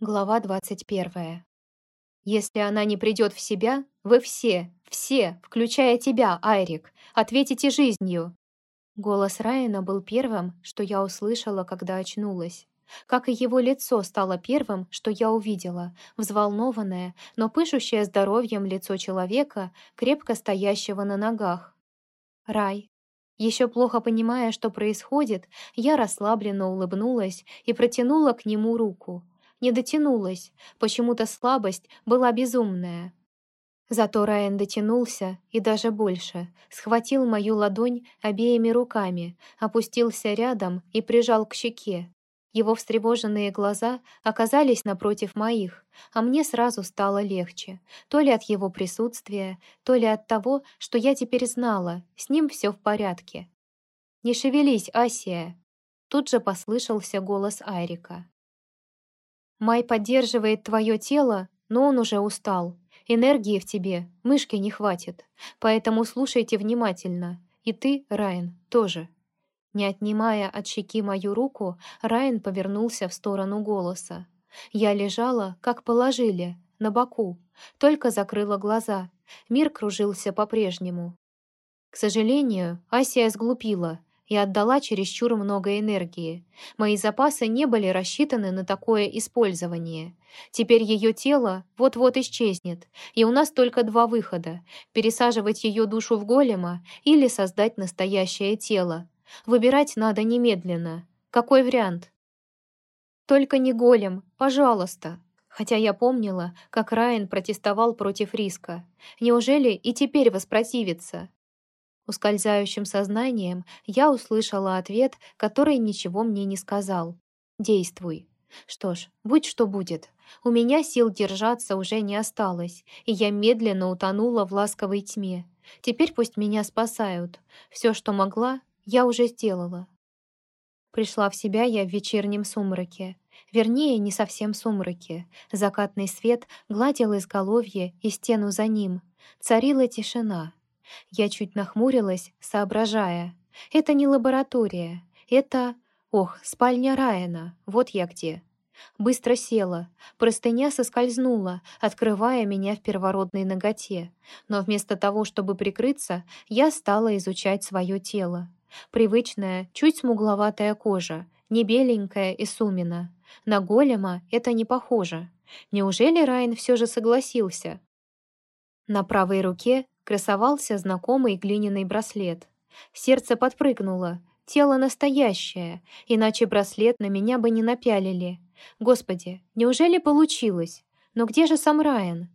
Глава 21. Если она не придет в себя, вы все, все, включая тебя, Айрик, ответите жизнью. Голос Райана был первым, что я услышала, когда очнулась. Как и его лицо стало первым, что я увидела, взволнованное, но пышущее здоровьем лицо человека, крепко стоящего на ногах. Рай. Еще плохо понимая, что происходит, я расслабленно улыбнулась и протянула к нему руку — не дотянулась, почему-то слабость была безумная. Зато Райан дотянулся, и даже больше, схватил мою ладонь обеими руками, опустился рядом и прижал к щеке. Его встревоженные глаза оказались напротив моих, а мне сразу стало легче, то ли от его присутствия, то ли от того, что я теперь знала, с ним все в порядке. «Не шевелись, Асия!» Тут же послышался голос Айрика. Май поддерживает твое тело, но он уже устал. Энергии в тебе, мышки не хватит. Поэтому слушайте внимательно. И ты, Райан, тоже». Не отнимая от щеки мою руку, Райан повернулся в сторону голоса. Я лежала, как положили, на боку, только закрыла глаза. Мир кружился по-прежнему. К сожалению, Асия сглупила и отдала чересчур много энергии. Мои запасы не были рассчитаны на такое использование. Теперь ее тело вот-вот исчезнет, и у нас только два выхода — пересаживать ее душу в голема или создать настоящее тело. Выбирать надо немедленно. Какой вариант? «Только не голем, пожалуйста», хотя я помнила, как Райан протестовал против риска. Неужели и теперь воспротивится? Ускользающим сознанием я услышала ответ, который ничего мне не сказал. «Действуй». Что ж, будь что будет. У меня сил держаться уже не осталось, и я медленно утонула в ласковой тьме. Теперь пусть меня спасают. Все, что могла, я уже сделала. Пришла в себя я в вечернем сумраке. Вернее, не совсем сумраке. Закатный свет гладил изголовье и стену за ним. Царила тишина. Я чуть нахмурилась, соображая. Это не лаборатория. Это... Ох, спальня Райана. Вот я где. Быстро села. Простыня соскользнула, открывая меня в первородной ноготе. Но вместо того, чтобы прикрыться, я стала изучать свое тело. Привычная, чуть смугловатая кожа, не беленькая и сумина. На голема это не похоже. Неужели Райан все же согласился? На правой руке красовался знакомый глиняный браслет. Сердце подпрыгнуло. Тело настоящее, иначе браслет на меня бы не напялили. Господи, неужели получилось? Но где же сам Райан?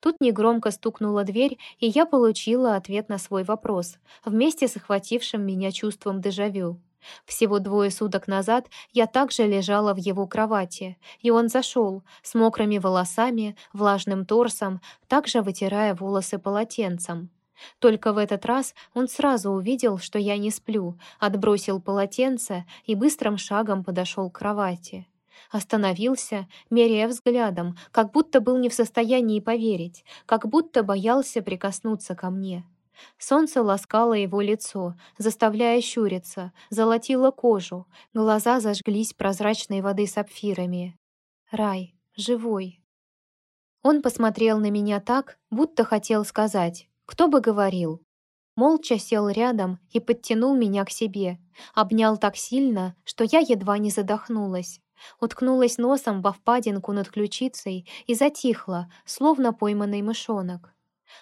Тут негромко стукнула дверь, и я получила ответ на свой вопрос, вместе с охватившим меня чувством дежавю. Всего двое суток назад я также лежала в его кровати, и он зашел, с мокрыми волосами, влажным торсом, также вытирая волосы полотенцем. Только в этот раз он сразу увидел, что я не сплю, отбросил полотенце и быстрым шагом подошел к кровати. Остановился, меряя взглядом, как будто был не в состоянии поверить, как будто боялся прикоснуться ко мне. Солнце ласкало его лицо, заставляя щуриться, золотило кожу, глаза зажглись прозрачной воды сапфирами. Рай, живой. Он посмотрел на меня так, будто хотел сказать, кто бы говорил. Молча сел рядом и подтянул меня к себе, обнял так сильно, что я едва не задохнулась. Уткнулась носом во впадинку над ключицей и затихла, словно пойманный мышонок.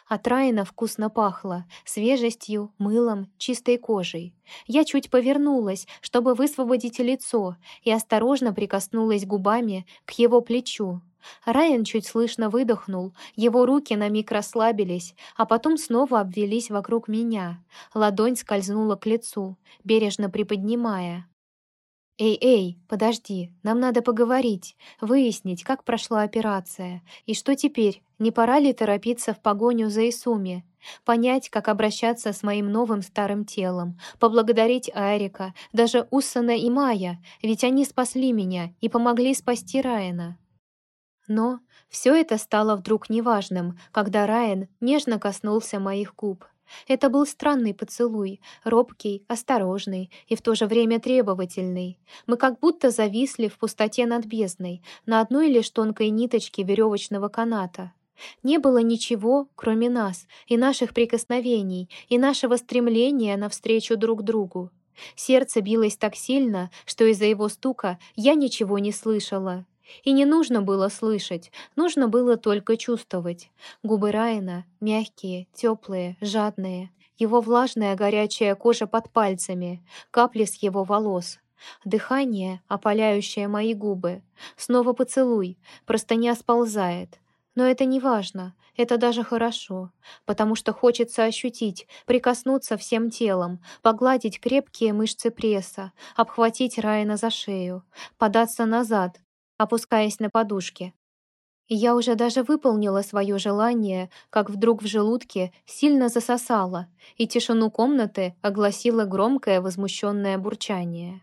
От Райана вкусно пахло, свежестью, мылом, чистой кожей. Я чуть повернулась, чтобы высвободить лицо, и осторожно прикоснулась губами к его плечу. Райан чуть слышно выдохнул, его руки на миг расслабились, а потом снова обвелись вокруг меня. Ладонь скользнула к лицу, бережно приподнимая. «Эй, эй, подожди, нам надо поговорить, выяснить, как прошла операция. И что теперь, не пора ли торопиться в погоню за Исуми? Понять, как обращаться с моим новым старым телом, поблагодарить Айрика, даже Уссана и Майя, ведь они спасли меня и помогли спасти Райана». Но все это стало вдруг неважным, когда Райан нежно коснулся моих губ. Это был странный поцелуй, робкий, осторожный и в то же время требовательный. Мы как будто зависли в пустоте над бездной, на одной лишь тонкой ниточке веревочного каната. Не было ничего, кроме нас, и наших прикосновений, и нашего стремления навстречу друг другу. Сердце билось так сильно, что из-за его стука я ничего не слышала. И не нужно было слышать, нужно было только чувствовать. Губы Райана мягкие, теплые, жадные. Его влажная горячая кожа под пальцами, капли с его волос. Дыхание, опаляющее мои губы. Снова поцелуй, простыня сползает. Но это не важно, это даже хорошо, потому что хочется ощутить, прикоснуться всем телом, погладить крепкие мышцы пресса, обхватить Райана за шею, податься назад, опускаясь на подушке. И я уже даже выполнила свое желание, как вдруг в желудке сильно засосало, и тишину комнаты огласило громкое возмущенное бурчание.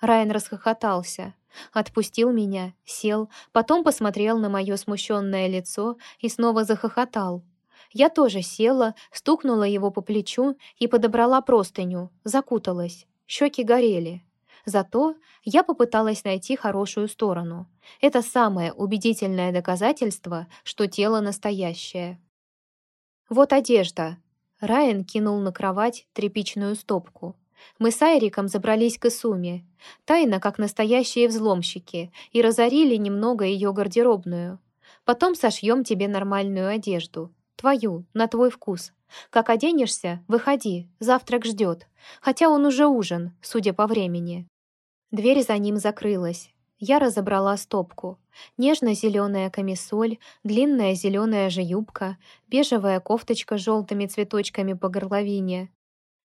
Райан расхохотался, отпустил меня, сел, потом посмотрел на мое смущенное лицо и снова захохотал. Я тоже села, стукнула его по плечу и подобрала простыню, закуталась. Щеки горели. Зато я попыталась найти хорошую сторону. Это самое убедительное доказательство, что тело настоящее. «Вот одежда». Райан кинул на кровать тряпичную стопку. Мы с Айриком забрались к Исуме, тайно, как настоящие взломщики, и разорили немного ее гардеробную. Потом сошьем тебе нормальную одежду. Твою, на твой вкус. Как оденешься, выходи, завтрак ждет. Хотя он уже ужин, судя по времени. Дверь за ним закрылась. Я разобрала стопку. Нежно-зеленая камисоль, длинная зеленая же юбка, бежевая кофточка с желтыми цветочками по горловине.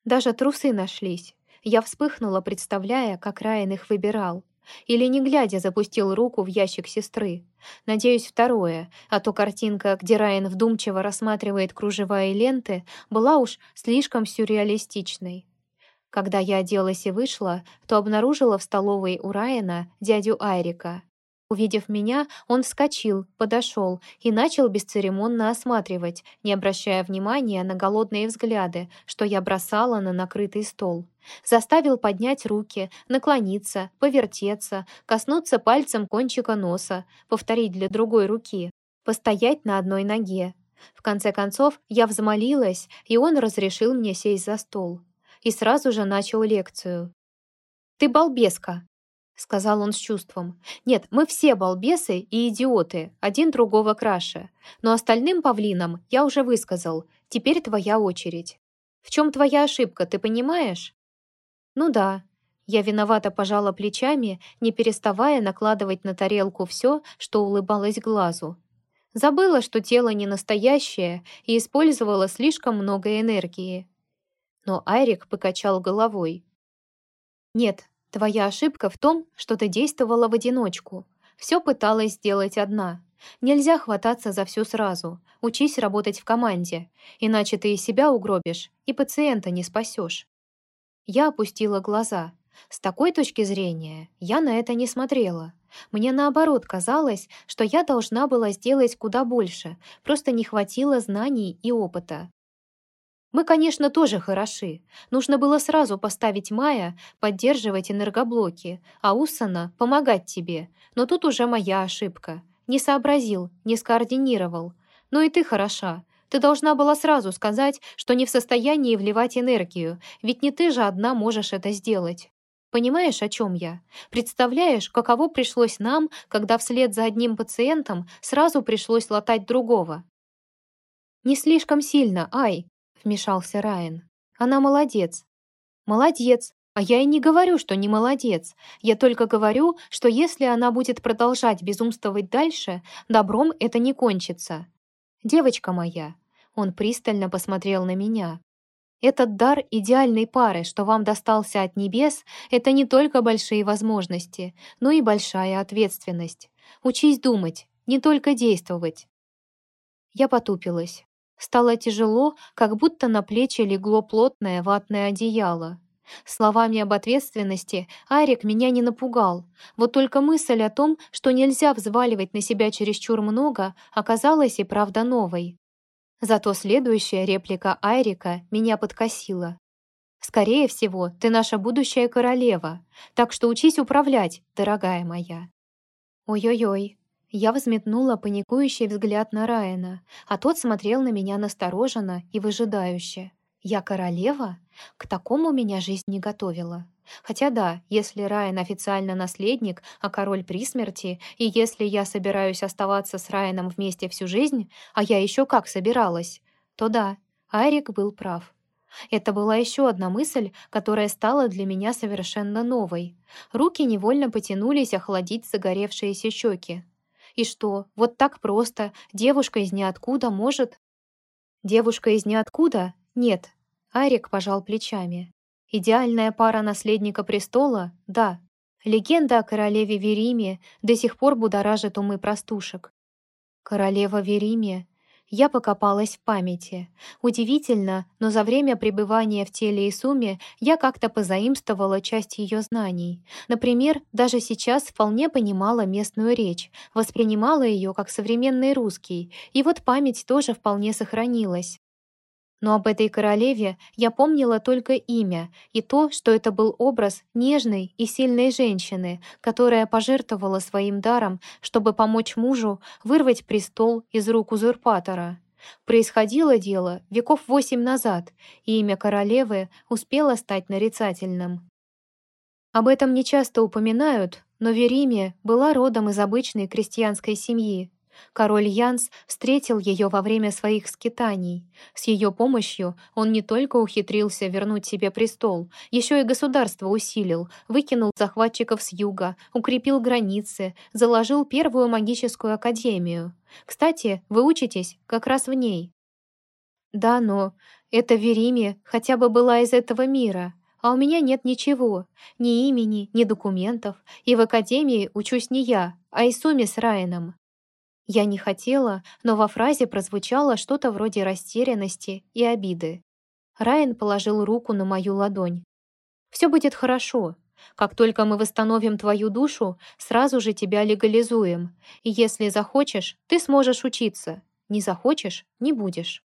Даже трусы нашлись. Я вспыхнула, представляя, как Райан их выбирал. Или, не глядя, запустил руку в ящик сестры. Надеюсь, второе, а то картинка, где Райан вдумчиво рассматривает кружева и ленты, была уж слишком сюрреалистичной. Когда я оделась и вышла, то обнаружила в столовой у Райана дядю Айрика. Увидев меня, он вскочил, подошел и начал бесцеремонно осматривать, не обращая внимания на голодные взгляды, что я бросала на накрытый стол. Заставил поднять руки, наклониться, повертеться, коснуться пальцем кончика носа, повторить для другой руки, постоять на одной ноге. В конце концов, я взмолилась, и он разрешил мне сесть за стол и сразу же начал лекцию. «Ты балбеска», — сказал он с чувством. «Нет, мы все балбесы и идиоты, один другого краше. Но остальным павлинам я уже высказал. Теперь твоя очередь. В чем твоя ошибка, ты понимаешь?» «Ну да». Я виновато пожала плечами, не переставая накладывать на тарелку все, что улыбалось глазу. Забыла, что тело не настоящее и использовала слишком много энергии но Айрик покачал головой. «Нет, твоя ошибка в том, что ты действовала в одиночку. Все пыталась сделать одна. Нельзя хвататься за все сразу. Учись работать в команде, иначе ты и себя угробишь, и пациента не спасешь». Я опустила глаза. С такой точки зрения я на это не смотрела. Мне наоборот казалось, что я должна была сделать куда больше, просто не хватило знаний и опыта. Мы, конечно, тоже хороши. Нужно было сразу поставить Майя, поддерживать энергоблоки, а Уссана — помогать тебе. Но тут уже моя ошибка. Не сообразил, не скоординировал. Ну и ты хороша. Ты должна была сразу сказать, что не в состоянии вливать энергию, ведь не ты же одна можешь это сделать. Понимаешь, о чем я? Представляешь, каково пришлось нам, когда вслед за одним пациентом сразу пришлось латать другого? Не слишком сильно, ай, вмешался Райан. «Она молодец». «Молодец. А я и не говорю, что не молодец. Я только говорю, что если она будет продолжать безумствовать дальше, добром это не кончится. Девочка моя». Он пристально посмотрел на меня. Этот дар идеальной пары, что вам достался от небес, это не только большие возможности, но и большая ответственность. Учись думать, не только действовать. Я потупилась. Стало тяжело, как будто на плечи легло плотное ватное одеяло. Словами об ответственности Арик меня не напугал. Вот только мысль о том, что нельзя взваливать на себя чересчур много, оказалась и правда новой. Зато следующая реплика Айрика меня подкосила. «Скорее всего, ты наша будущая королева, так что учись управлять, дорогая моя». Ой-ой-ой. Я взметнула паникующий взгляд на Райана, а тот смотрел на меня настороженно и выжидающе. «Я королева? К такому меня жизнь не готовила». Хотя да, если Райан официально наследник, а король при смерти, и если я собираюсь оставаться с Райаном вместе всю жизнь, а я еще как собиралась, то да, Айрик был прав. Это была еще одна мысль, которая стала для меня совершенно новой. Руки невольно потянулись охладить загоревшиеся щеки. И что, вот так просто девушка из ниоткуда может... Девушка из ниоткуда? Нет. Айрик пожал плечами. Идеальная пара наследника престола? Да. Легенда о королеве Вериме до сих пор будоражит умы простушек. Королева Вериме. Я покопалась в памяти. Удивительно, но за время пребывания в теле Исуми я как-то позаимствовала часть ее знаний. Например, даже сейчас вполне понимала местную речь, воспринимала ее как современный русский, и вот память тоже вполне сохранилась. Но об этой королеве я помнила только имя и то, что это был образ нежной и сильной женщины, которая пожертвовала своим даром, чтобы помочь мужу вырвать престол из рук узурпатора. Происходило дело веков восемь назад, и имя королевы успело стать нарицательным. Об этом не часто упоминают, но Вериме была родом из обычной крестьянской семьи. Король Янс встретил ее во время своих скитаний. С ее помощью он не только ухитрился вернуть себе престол, еще и государство усилил, выкинул захватчиков с юга, укрепил границы, заложил первую магическую академию. Кстати, вы учитесь как раз в ней. Да, но эта Вериме хотя бы была из этого мира, а у меня нет ничего, ни имени, ни документов, и в академии учусь не я, а Исуми с Райаном. Я не хотела, но во фразе прозвучало что-то вроде растерянности и обиды. Райан положил руку на мою ладонь. «Все будет хорошо. Как только мы восстановим твою душу, сразу же тебя легализуем. И если захочешь, ты сможешь учиться. Не захочешь — не будешь».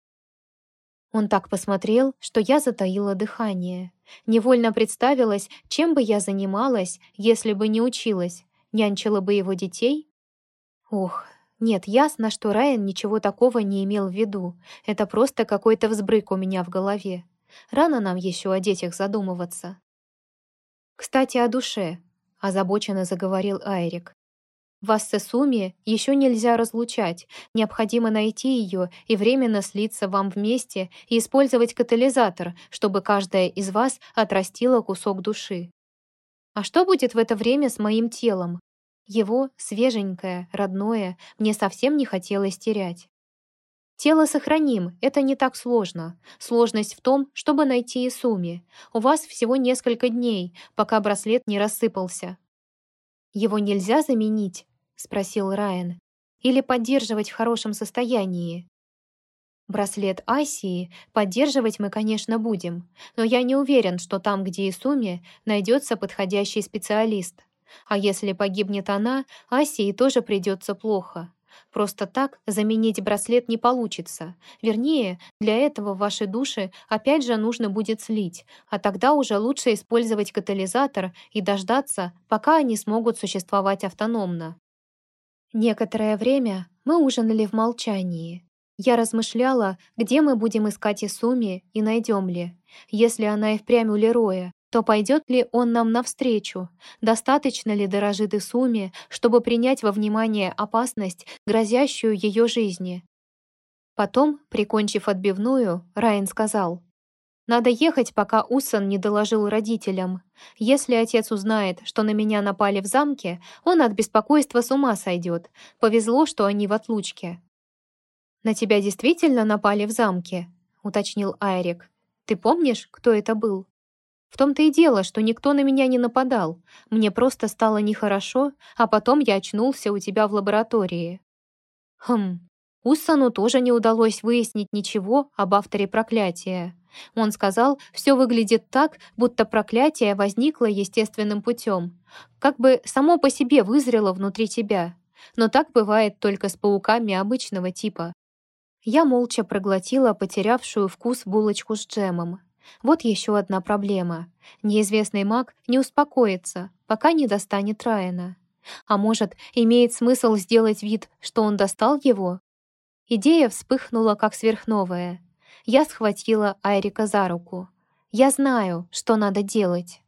Он так посмотрел, что я затаила дыхание. Невольно представилась, чем бы я занималась, если бы не училась. Нянчила бы его детей? Ох, нет, ясно, что Райан ничего такого не имел в виду. Это просто какой-то взбрык у меня в голове. Рано нам еще о детях задумываться. «Кстати, о душе», — озабоченно заговорил Айрик. «Вас с Эсуми еще нельзя разлучать. Необходимо найти ее и временно слиться вам вместе и использовать катализатор, чтобы каждая из вас отрастила кусок души. А что будет в это время с моим телом? Его, свеженькое, родное, мне совсем не хотелось терять. Тело сохраним, это не так сложно. Сложность в том, чтобы найти Исуми. У вас всего несколько дней, пока браслет не рассыпался. «Его нельзя заменить?» — спросил Райан. «Или поддерживать в хорошем состоянии?» Браслет Асии поддерживать мы, конечно, будем, но я не уверен, что там, где Исуми, найдется подходящий специалист. А если погибнет она, Асии тоже придется плохо. Просто так заменить браслет не получится. Вернее, для этого ваши души опять же нужно будет слить, а тогда уже лучше использовать катализатор и дождаться, пока они смогут существовать автономно. Некоторое время мы ужинали в молчании. Я размышляла, где мы будем искать Исуми и найдем ли. Если она и впрямь у Лероя, то пойдет ли он нам навстречу, достаточно ли дорожит Исуми, чтобы принять во внимание опасность, грозящую ее жизни. Потом, прикончив отбивную, Райан сказал, «Надо ехать, пока Усон не доложил родителям. Если отец узнает, что на меня напали в замке, он от беспокойства с ума сойдет. Повезло, что они в отлучке». «На тебя действительно напали в замке?» — уточнил Айрик. «Ты помнишь, кто это был?» В том-то и дело, что никто на меня не нападал. Мне просто стало нехорошо, а потом я очнулся у тебя в лаборатории. Хм, Уссану тоже не удалось выяснить ничего об авторе проклятия. Он сказал, все выглядит так, будто проклятие возникло естественным путем, как бы само по себе вызрело внутри тебя. Но так бывает только с пауками обычного типа. Я молча проглотила потерявшую вкус булочку с джемом. Вот еще одна проблема. Неизвестный маг не успокоится, пока не достанет Райана. А может, имеет смысл сделать вид, что он достал его? Идея вспыхнула, как сверхновая. Я схватила Айрика за руку. «Я знаю, что надо делать».